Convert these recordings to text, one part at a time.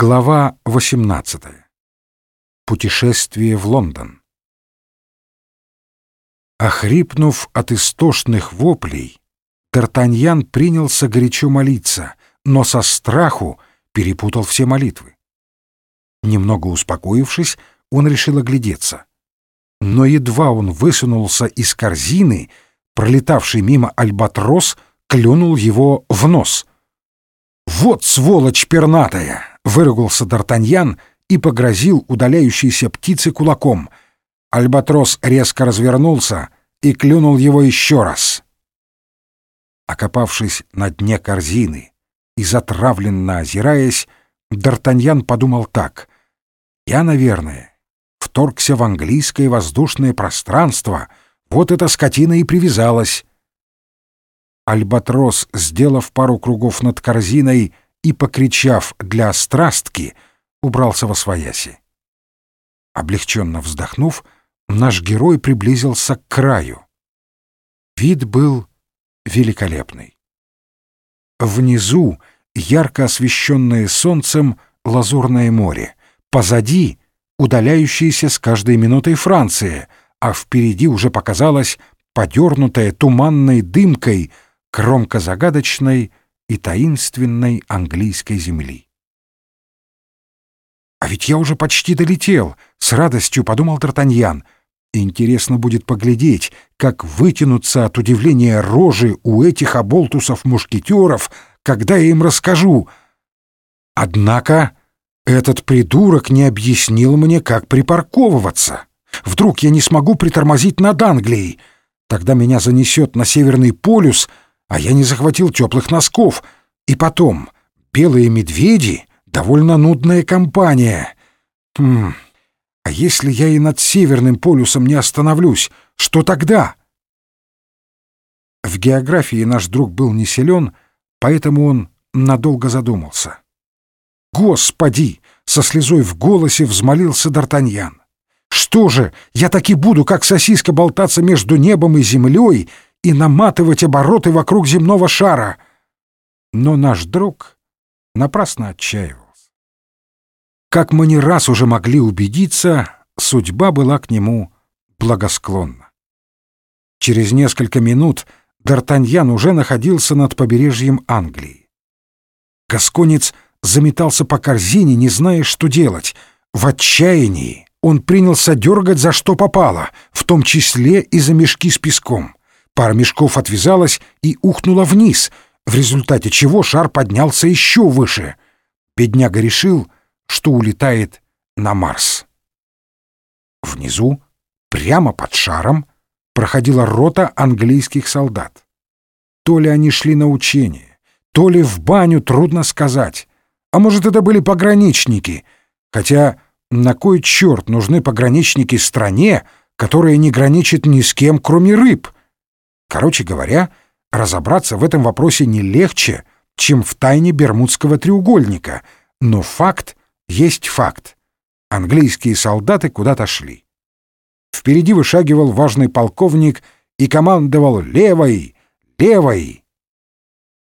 Глава 18. Путешествие в Лондон. Охрипнув от истошных воплей, Тартаньян принялся горячо молиться, но со страху перепутал все молитвы. Немного успокоившись, он решил оглядеться. Но едва он высунулся из корзины, пролетавший мимо альбатрос клюнул его в нос. «Вот сволочь пернатая!» выругался Д'Артаньян и погрозил удаляющейся птице кулаком. Альбатрос резко развернулся и клюнул его еще раз. Окопавшись на дне корзины и затравленно озираясь, Д'Артаньян подумал так. «Я, наверное, вторгся в английское воздушное пространство, вот эта скотина и привязалась». Альбатрос, сделав пару кругов над корзиной, и, покричав для страстки, убрался во свояси. Облегченно вздохнув, наш герой приблизился к краю. Вид был великолепный. Внизу ярко освещенное солнцем лазурное море, позади удаляющаяся с каждой минутой Франция, а впереди уже показалась подернутая туманной дымкой кромка загадочной и таинственной английской земли. «А ведь я уже почти долетел», — с радостью подумал Д'Артаньян. «Интересно будет поглядеть, как вытянутся от удивления рожи у этих оболтусов-мушкетеров, когда я им расскажу. Однако этот придурок не объяснил мне, как припарковываться. Вдруг я не смогу притормозить над Англией. Тогда меня занесет на Северный полюс — а я не захватил теплых носков. И потом, белые медведи — довольно нудная компания. Хм, а если я и над Северным полюсом не остановлюсь, что тогда? В географии наш друг был не силен, поэтому он надолго задумался. «Господи!» — со слезой в голосе взмолился Д'Артаньян. «Что же, я так и буду, как сосиска, болтаться между небом и землей и наматывать обороты вокруг земного шара. Но наш друг напрасно отчаивался. Как мы не раз уже могли убедиться, судьба была к нему благосклонна. Через несколько минут Д'Артаньян уже находился над побережьем Англии. Гасконец заметался по корзине, не зная, что делать. В отчаянии он принялся дергать за что попало, в том числе и за мешки с песком. Пара мешков отвязалась и ухнула вниз, в результате чего шар поднялся еще выше. Бедняга решил, что улетает на Марс. Внизу, прямо под шаром, проходила рота английских солдат. То ли они шли на учение, то ли в баню, трудно сказать. А может, это были пограничники, хотя на кой черт нужны пограничники стране, которая не граничит ни с кем, кроме рыб — Короче говоря, разобраться в этом вопросе не легче, чем в тайне Бермудского треугольника, но факт есть факт. Английские солдаты куда-то шли. Впереди вышагивал важный полковник и командовал «Левой! Левой!».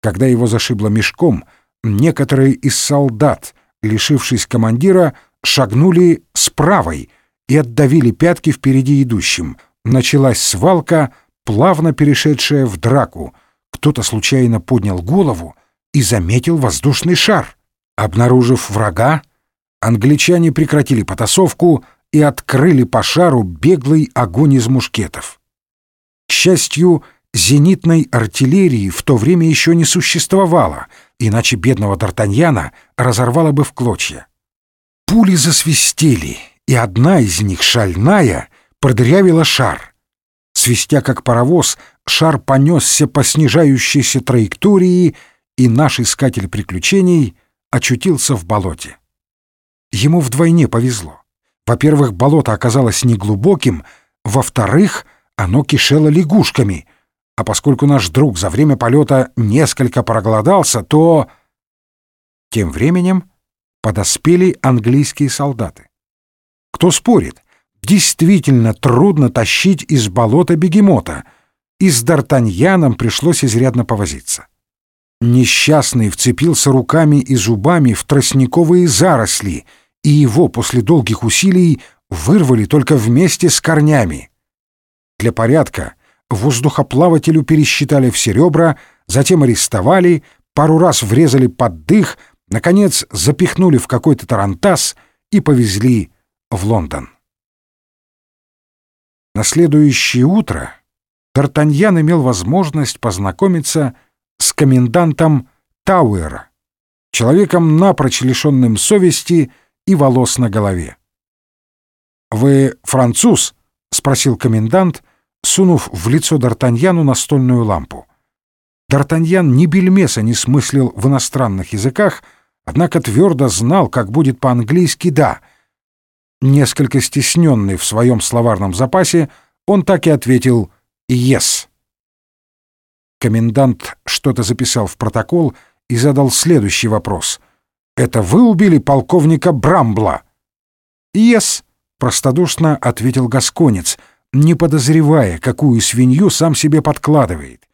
Когда его зашибло мешком, некоторые из солдат, лишившись командира, шагнули с правой и отдавили пятки впереди идущим. Началась свалка — плавно перешедшая в драку. Кто-то случайно поднял голову и заметил воздушный шар. Обнаружив врага, англичане прекратили потасовку и открыли по шару беглый огонь из мушкетов. К счастью, зенитной артиллерии в то время еще не существовало, иначе бедного Д'Артаньяна разорвало бы в клочья. Пули засвистели, и одна из них, шальная, продырявила шар. Свистя как паровоз, шар понесся по снижающейся траектории, и наш искатель приключений очутился в болоте. Ему вдвойне повезло. Во-первых, болото оказалось неглубоким, во-вторых, оно кишело лягушками, а поскольку наш друг за время полета несколько проголодался, то... Тем временем подоспели английские солдаты. Кто спорит, действительно трудно тащить из болота бегемота, и с Д'Артаньяном пришлось изрядно повозиться. Несчастный вцепился руками и зубами в тростниковые заросли, и его после долгих усилий вырвали только вместе с корнями. Для порядка воздухоплавателю пересчитали все ребра, затем арестовали, пару раз врезали под дых, наконец запихнули в какой-то тарантас и повезли в Лондон. На следующее утро Д'Артаньян имел возможность познакомиться с комендантом Тауэра, человеком напрочь лишенным совести и волос на голове. «Вы француз?» — спросил комендант, сунув в лицо Д'Артаньяну настольную лампу. Д'Артаньян ни бельмеса не смыслил в иностранных языках, однако твердо знал, как будет по-английски «да». Несколько стесненный в своем словарном запасе, он так и ответил «yes». Комендант что-то записал в протокол и задал следующий вопрос. «Это вы убили полковника Брамбла?» «Yes», — простодушно ответил Гасконец, не подозревая, какую свинью сам себе подкладывает.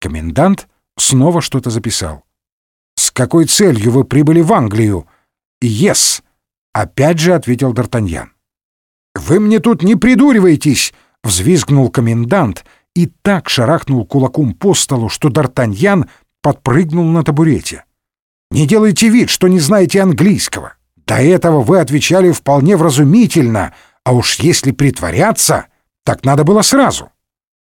Комендант снова что-то записал. «С какой целью вы прибыли в Англию?» «Yes», — опять же ответил Д'Артаньян. «Вы мне тут не придуривайтесь!» — взвизгнул комендант — и так шарахнул кулаком по столу, что Д'Артаньян подпрыгнул на табурете. «Не делайте вид, что не знаете английского. До этого вы отвечали вполне вразумительно, а уж если притворяться, так надо было сразу.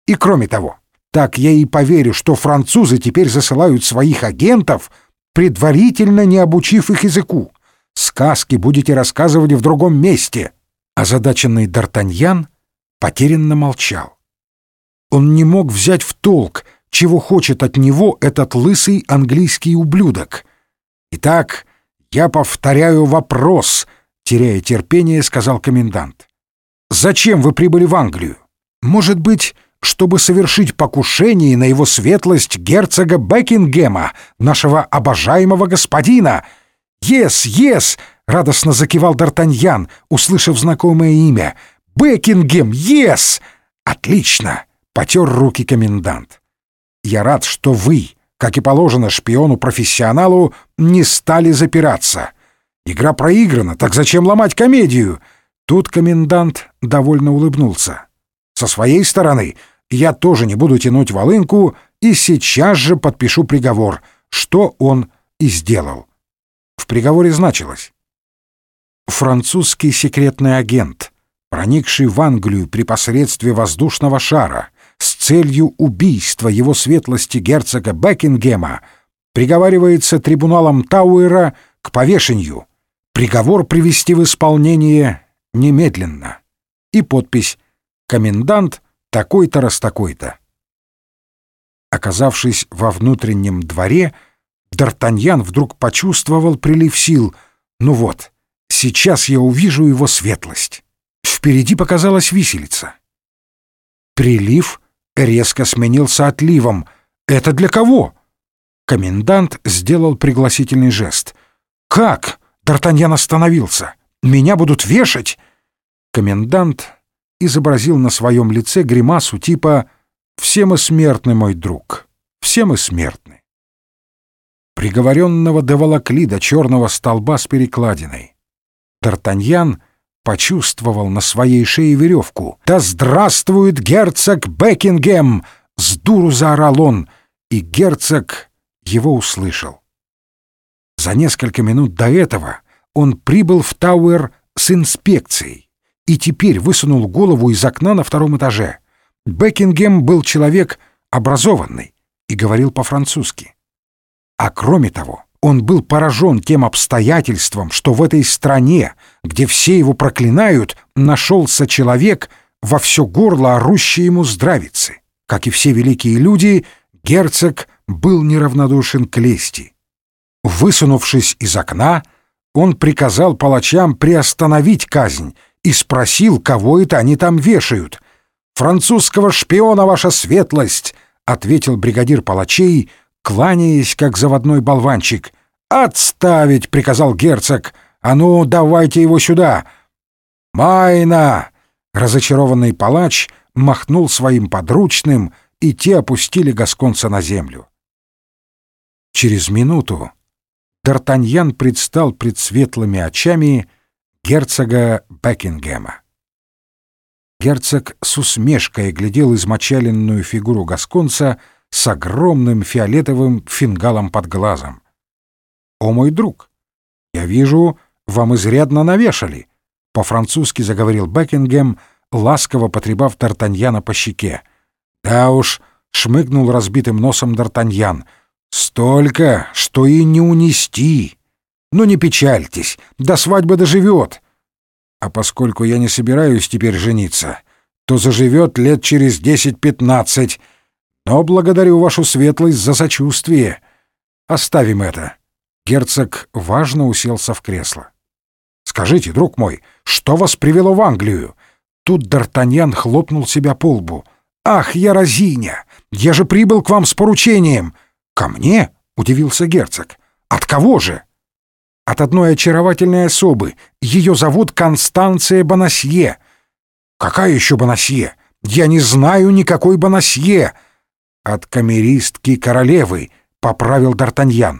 И кроме того, так я и поверю, что французы теперь засылают своих агентов, предварительно не обучив их языку. Сказки будете рассказывать в другом месте». Озадаченный Д'Артаньян потерянно молчал. Он не мог взять в толк, чего хочет от него этот лысый английский ублюдок. «Итак, я повторяю вопрос», — теряя терпение, сказал комендант. «Зачем вы прибыли в Англию? Может быть, чтобы совершить покушение на его светлость герцога Бекингема, нашего обожаемого господина?» «Ес, ес!» — радостно закивал Д'Артаньян, услышав знакомое имя. «Бекингем, ес! Отлично!» потер руки комендант. «Я рад, что вы, как и положено шпиону-профессионалу, не стали запираться. Игра проиграна, так зачем ломать комедию?» Тут комендант довольно улыбнулся. «Со своей стороны я тоже не буду тянуть волынку и сейчас же подпишу приговор, что он и сделал». В приговоре значилось «Французский секретный агент, проникший в Англию при посредстве воздушного шара, с целью убийства его светлости герцога Бекингема приговаривается трибуналом Тауэра к повешению. Приговор привести в исполнение немедленно. И подпись «Комендант такой-то раз такой-то». Оказавшись во внутреннем дворе, Д'Артаньян вдруг почувствовал прилив сил. «Ну вот, сейчас я увижу его светлость». Впереди показалась виселица. Прилив резко сменился отливом. «Это для кого?» Комендант сделал пригласительный жест. «Как?» — Д'Артаньян остановился. «Меня будут вешать?» Комендант изобразил на своем лице гримасу типа «Все мы смертны, мой друг, все мы смертны». Приговоренного доволокли до черного столба с перекладиной. Д'Артаньян — почувствовал на своей шее веревку. «Да здравствует герцог Бекингем!» — с дуру заорал он, и герцог его услышал. За несколько минут до этого он прибыл в Тауэр с инспекцией и теперь высунул голову из окна на втором этаже. Бекингем был человек образованный и говорил по-французски. А кроме того, он был поражен тем обстоятельством, что в этой стране, где все его проклинают, нашелся человек, во все горло орущий ему здравицы. Как и все великие люди, герцог был неравнодушен к лести. Высунувшись из окна, он приказал палачам приостановить казнь и спросил, кого это они там вешают. «Французского шпиона, ваша светлость!» — ответил бригадир палачей — кланяясь, как заводной болванчик. «Отставить!» — приказал герцог. «А ну, давайте его сюда!» «Майна!» — разочарованный палач махнул своим подручным, и те опустили Гасконца на землю. Через минуту Д'Артаньян предстал пред светлыми очами герцога Бекингема. Герцог с усмешкой глядел измочаленную фигуру гасконца с огромным фиолетовым фингалом под глазом. «О, мой друг, я вижу, вам изрядно навешали», — по-французски заговорил Бекингем, ласково потребав Д'Артаньяна по щеке. «Да уж», — шмыгнул разбитым носом Д'Артаньян, — «столько, что и не унести. Ну не печальтесь, до свадьбы доживет. А поскольку я не собираюсь теперь жениться, то заживет лет через десять-пятнадцать. Но благодарю вашу светлость за сочувствие. Оставим это». Герцог важно уселся в кресло. «Скажите, друг мой, что вас привело в Англию?» Тут Д'Артаньян хлопнул себя по лбу. «Ах, я разиня! Я же прибыл к вам с поручением!» «Ко мне?» — удивился герцог. «От кого же?» «От одной очаровательной особы. Ее зовут Констанция Бонасье». «Какая еще Бонасье? Я не знаю никакой Бонасье!» «От камеристки королевы», — поправил Д'Артаньян.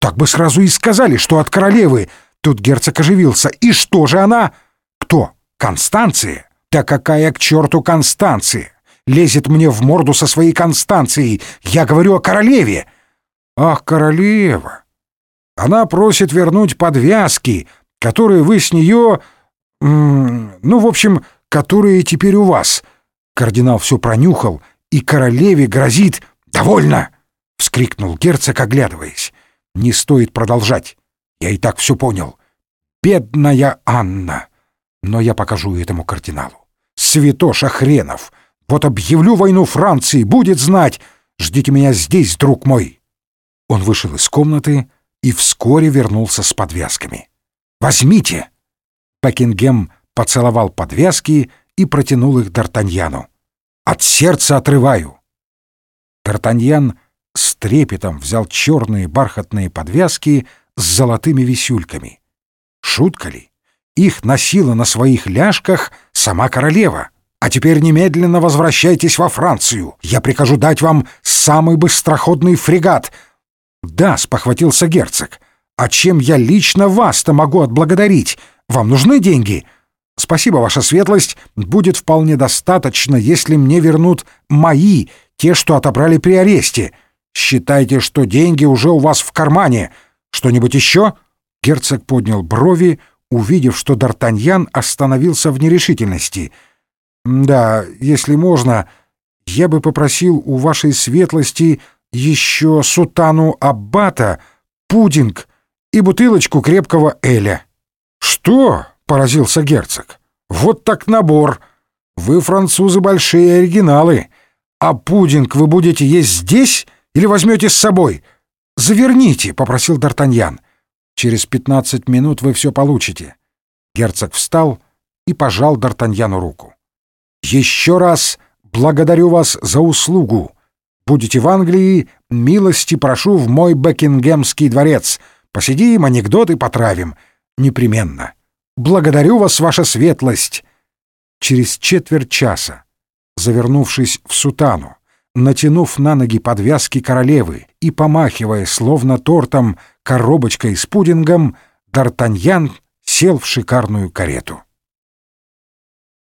«Так бы сразу и сказали, что от королевы!» Тут герцог оживился. «И что же она?» «Кто? Констанция?» «Да какая к черту Констанция? Лезет мне в морду со своей Констанцией. Я говорю о королеве!» «Ах, королева! Она просит вернуть подвязки, которые вы с нее... Ну, в общем, которые теперь у вас». Кардинал все пронюхал, и королеве грозит... «Довольно!» — вскрикнул герцог, оглядываясь. «Не стоит продолжать. Я и так все понял. Бедная Анна! Но я покажу этому кардиналу. Святоша хренов! Вот объявлю войну Франции, будет знать! Ждите меня здесь, друг мой!» Он вышел из комнаты и вскоре вернулся с подвязками. «Возьмите!» Пекингем поцеловал подвязки и протянул их Д'Артаньяну. «От сердца отрываю!» Д'Артаньян с трепетом взял черные бархатные подвязки с золотыми висюльками. Шутка ли? Их носила на своих ляжках сама королева. А теперь немедленно возвращайтесь во Францию. Я прикажу дать вам самый быстроходный фрегат. Да, спохватился герцог. А чем я лично вас-то могу отблагодарить? Вам нужны деньги? Спасибо, ваша светлость. Будет вполне достаточно, если мне вернут мои, те, что отобрали при аресте. Считайте, что деньги уже у вас в кармане. Что-нибудь еще?» Герцог поднял брови, увидев, что Д'Артаньян остановился в нерешительности. «Да, если можно, я бы попросил у вашей светлости еще сутану аббата, пудинг и бутылочку крепкого эля». «Что?» — поразился герцог. «Вот так набор. Вы, французы, большие оригиналы. А пудинг вы будете есть здесь или возьмете с собой? Заверните, — попросил Д'Артаньян. Через пятнадцать минут вы все получите. Герцог встал и пожал Д'Артаньяну руку. Еще раз благодарю вас за услугу. Будете в Англии, милости прошу в мой Бекингемский дворец. Посидим, анекдоты потравим. Непременно. Благодарю вас, ваша светлость. Через четверть часа, завернувшись в сутану, натянув на ноги подвязки королевы и помахивая, словно тортом, коробочкой с пудингом, Д'Артаньян сел в шикарную карету.